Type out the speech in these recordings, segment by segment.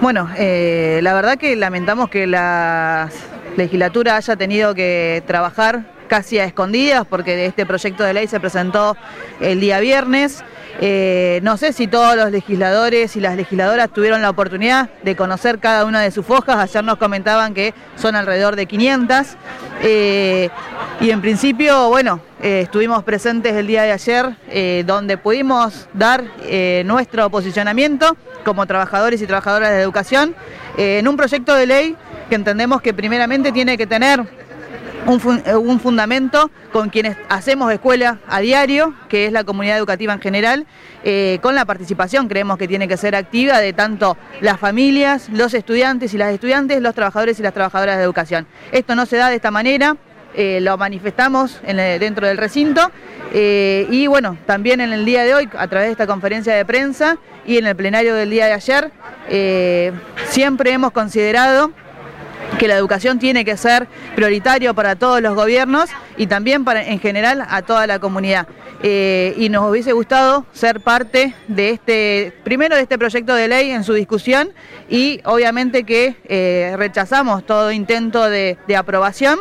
Bueno, eh, la verdad que lamentamos que la legislatura haya tenido que trabajar casi a escondidas porque este proyecto de ley se presentó el día viernes. Eh, no sé si todos los legisladores y las legisladoras tuvieron la oportunidad de conocer cada una de sus fojas. Ayer nos comentaban que son alrededor de 500. Eh, y en principio, bueno, eh, estuvimos presentes el día de ayer donde pudimos dar nuestro posicionamiento como trabajadores y trabajadoras de educación en un proyecto de ley que entendemos que primeramente tiene que tener eh, un, fundamento con quienes hacemos escuela a diario, que es la comunidad educativa en general, eh, con la participación creemos que tiene que ser activa de tanto las familias, los estudiantes y las estudiantes, los trabajadores y las trabajadoras de educación. Esto no se da de esta manera, eh, lo manifestamos dentro del recinto y bueno, también en el día de hoy, a través de esta conferencia de prensa y en el plenario del día de ayer, siempre hemos considerado que la educación tiene que ser prioritario para todos los gobiernos y también para, en general a toda la comunidad. Eh, y nos hubiese gustado ser parte de este, primero de este proyecto de ley en su discusión y obviamente que eh, rechazamos todo intento de, aprobación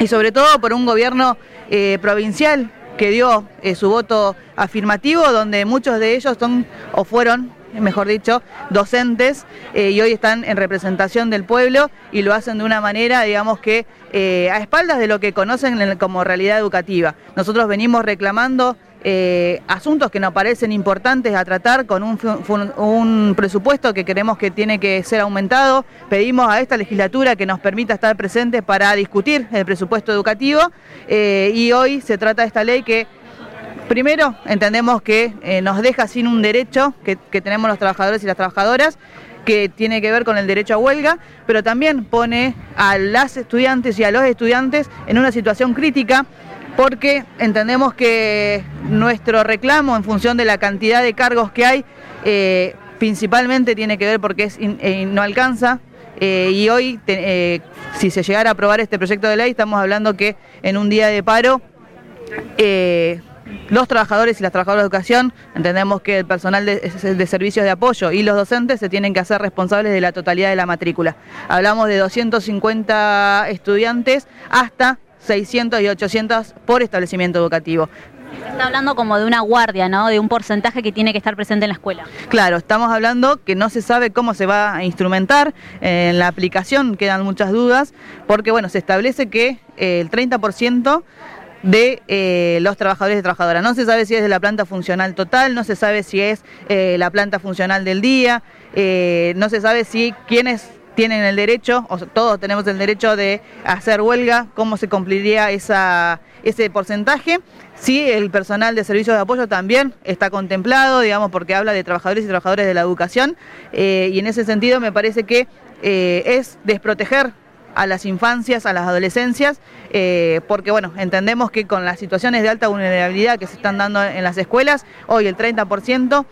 y sobre todo por un gobierno eh, provincial que dio su voto afirmativo, donde muchos de ellos son o fueron mejor dicho, docentes eh, y hoy están en representación del pueblo y lo hacen de una manera, digamos que eh, a espaldas de lo que conocen como realidad educativa. Nosotros venimos reclamando eh, asuntos que nos parecen importantes a tratar con un, presupuesto que queremos que tiene que ser aumentado. Pedimos a esta legislatura que nos permita estar presentes para discutir el presupuesto educativo y hoy se trata de esta ley que Primero, entendemos que eh, nos deja sin un derecho que, tenemos los trabajadores y las trabajadoras, que tiene que ver con el derecho a huelga, pero también pone a las estudiantes y a los estudiantes en una situación crítica porque entendemos que nuestro reclamo en función de la cantidad de cargos que hay, eh, principalmente tiene que ver porque eh, no alcanza y hoy, si se llegara a aprobar este proyecto de ley, estamos hablando que en un día de paro los trabajadores y las trabajadoras de educación, entendemos que el personal de, servicios de apoyo y los docentes se tienen que hacer responsables de la totalidad de la matrícula. Hablamos de 250 estudiantes hasta 600 y 800 por establecimiento educativo. Está hablando como de una guardia, ¿no? De un porcentaje que tiene que estar presente en la escuela. Claro, estamos hablando que no se sabe cómo se va a instrumentar. En la aplicación quedan muchas dudas, porque bueno, se establece que el 30% de eh, los trabajadores y trabajadoras. No se sabe si es de la planta funcional total, no se sabe si es eh, la planta funcional del día, eh, no se sabe si quienes tienen el derecho, o todos tenemos el derecho de hacer huelga, cómo se cumpliría esa, ese porcentaje. Si el personal de servicios de apoyo también está contemplado, digamos, porque habla de trabajadores y trabajadores de la educación, y en ese sentido me parece que es desproteger a las infancias, a las adolescencias, eh, porque bueno, entendemos que con las situaciones de alta vulnerabilidad que se están dando en las escuelas, hoy el 30%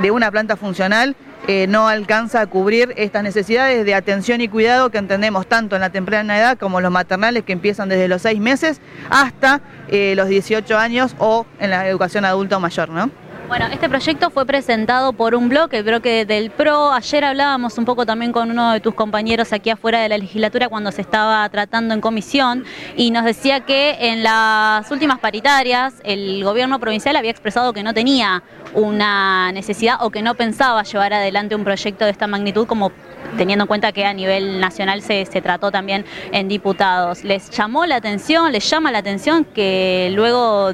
de una planta funcional eh, no alcanza a cubrir estas necesidades de atención y cuidado que entendemos tanto en la temprana edad como los maternales que empiezan desde los 6 meses hasta eh, los 18 años o en la educación adulta o mayor, ¿no? Bueno, este proyecto fue presentado por un bloque, el bloque del PRO. Ayer hablábamos un poco también con uno de tus compañeros aquí afuera de la legislatura cuando se estaba tratando en comisión y nos decía que en las últimas paritarias el gobierno provincial había expresado que no tenía una necesidad o que no pensaba llevar adelante un proyecto de esta magnitud como teniendo en cuenta que a nivel nacional se, trató también en diputados. ¿Les llamó la atención, les llama la atención que luego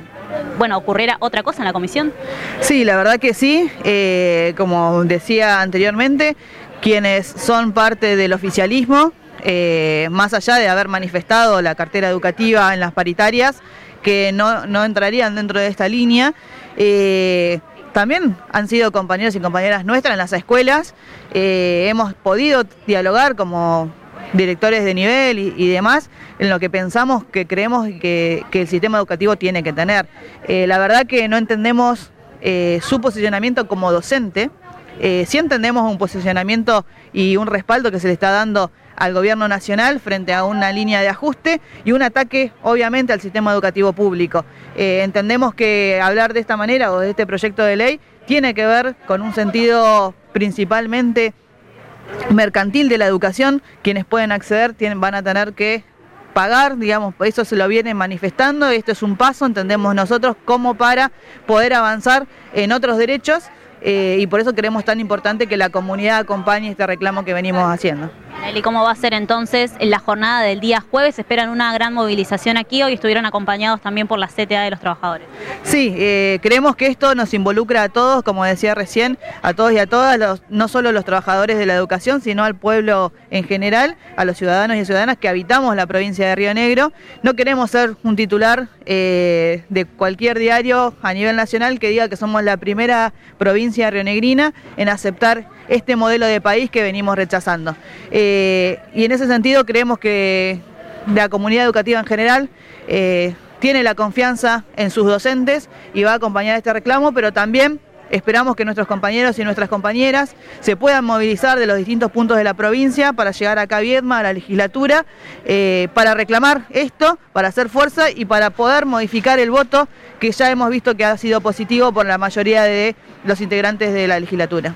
bueno, ocurriera otra cosa en la comisión? Sí, la verdad que sí. Eh, como decía anteriormente, quienes son parte del oficialismo, eh, más allá de haber manifestado la cartera educativa en las paritarias, que no, entrarían dentro de esta línea, eh, también han sido compañeros y compañeras nuestras en las escuelas. hemos podido dialogar como directores de nivel y, demás, en lo que pensamos que creemos que, el sistema educativo tiene que tener. Eh, la verdad que no entendemos eh, su posicionamiento como docente, eh, sí entendemos un posicionamiento y un respaldo que se le está dando al gobierno nacional frente a una línea de ajuste y un ataque obviamente al sistema educativo público. entendemos que hablar de esta manera o de este proyecto de ley tiene que ver con un sentido principalmente mercantil de la educación, quienes pueden acceder van a tener que pagar, digamos, eso se lo vienen manifestando, esto es un paso, entendemos nosotros, como para poder avanzar en otros derechos eh, y por eso creemos tan importante que la comunidad acompañe este reclamo que venimos haciendo. ¿Y cómo va a ser entonces en la jornada del día jueves? ¿Esperan una gran movilización aquí? Hoy estuvieron acompañados también por la CTA de los trabajadores. Sí, eh, creemos que esto nos involucra a todos, como decía recién, a todos y a todas, no solo los trabajadores de la educación, sino al pueblo en general, a los ciudadanos y ciudadanas que habitamos la provincia de Río Negro. No queremos ser un titular eh, de cualquier diario a nivel nacional que diga que somos la primera provincia rionegrina en aceptar este modelo de país que venimos rechazando. Eh, y en ese sentido creemos que la comunidad educativa en general eh, tiene la confianza en sus docentes y va a acompañar este reclamo, pero también Esperamos que nuestros compañeros y nuestras compañeras se puedan movilizar de los distintos puntos de la provincia para llegar acá a Viedma, a la legislatura, eh, para reclamar esto, para hacer fuerza y para poder modificar el voto que ya hemos visto que ha sido positivo por la mayoría de los integrantes de la legislatura.